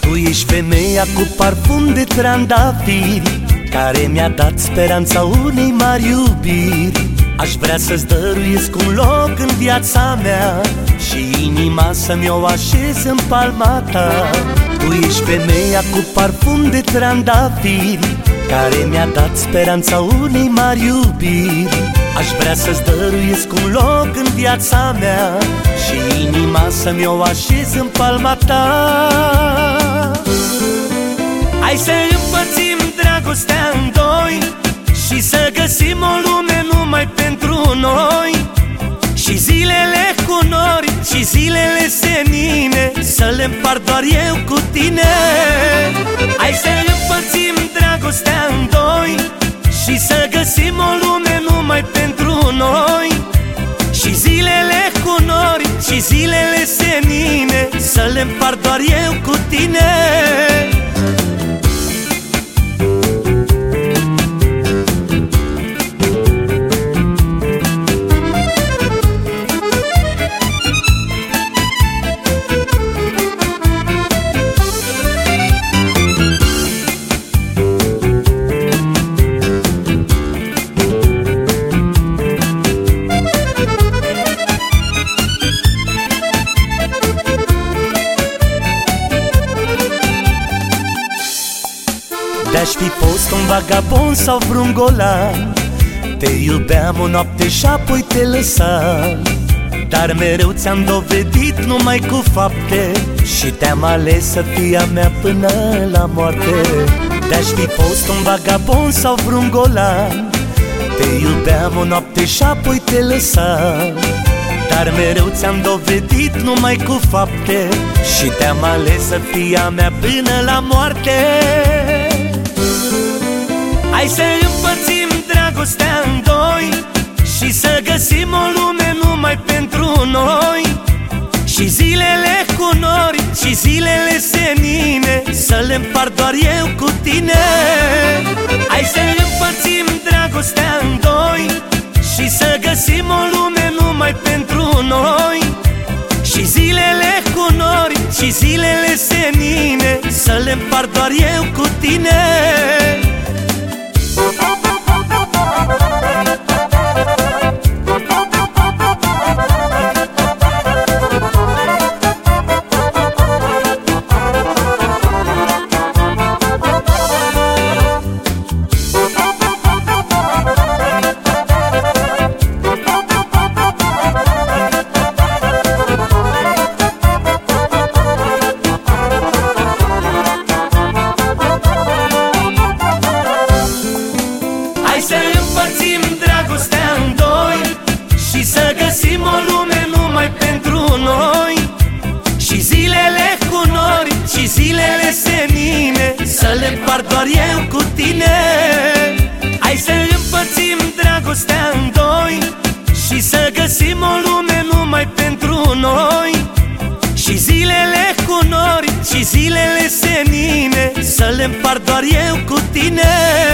Tu ești femeia cu parfum de trandafiri Care mi-a dat speranța unei mari iubiri. Aș vrea să-ți dăruiesc un loc în viața mea Și inima să-mi o așez în palma ta. Tu ești femeia cu parfum de trandafiri Care mi-a dat speranța unei mari iubiri Aș vrea să-ți dăruiesc un loc în viața mea Și inima să-mi o așez în palma ta. Hai să împărțim dragostea în doi Și să găsim o lume numai pentru noi. Și zilele cu nori și zilele senine Să le împart doar eu cu tine. Hai să împărțim dragostea în doi Și să găsim o lume Să le împart doar eu cu tine De-aș fi fost un vagabond sau vreun golan. Te iubeam o noapte și apoi te lăsam Dar mereu ți-am dovedit numai cu fapte Și te-am ales să fii a mea până la moarte. De-aș fi fost un vagabond sau vreun golan. Te iubeam o noapte și apoi te lăsam dar mereu ți-am dovedit numai cu fapte Și te-am ales să fii a mea până la moarte Hai să împărțim dragostea în doi Și să găsim o lume numai pentru noi. Și zilele cu nori și zilele senine Să le împart doar eu cu tine. Hai să împărțim dragostea în doi Și să găsim o lume numai pentru noi. Și zilele cu nori și zilele senine Să le împart doar eu cu tine Hai să împărțim dragostea în doi Și să găsim o lume numai pentru noi. Și zilele cu nori și zilele senine Să le împart doar eu cu tine. Hai să împărțim dragostea în doi Și să găsim o lume numai pentru noi. Și zilele cu nori și zilele senine Să le împart doar eu cu tine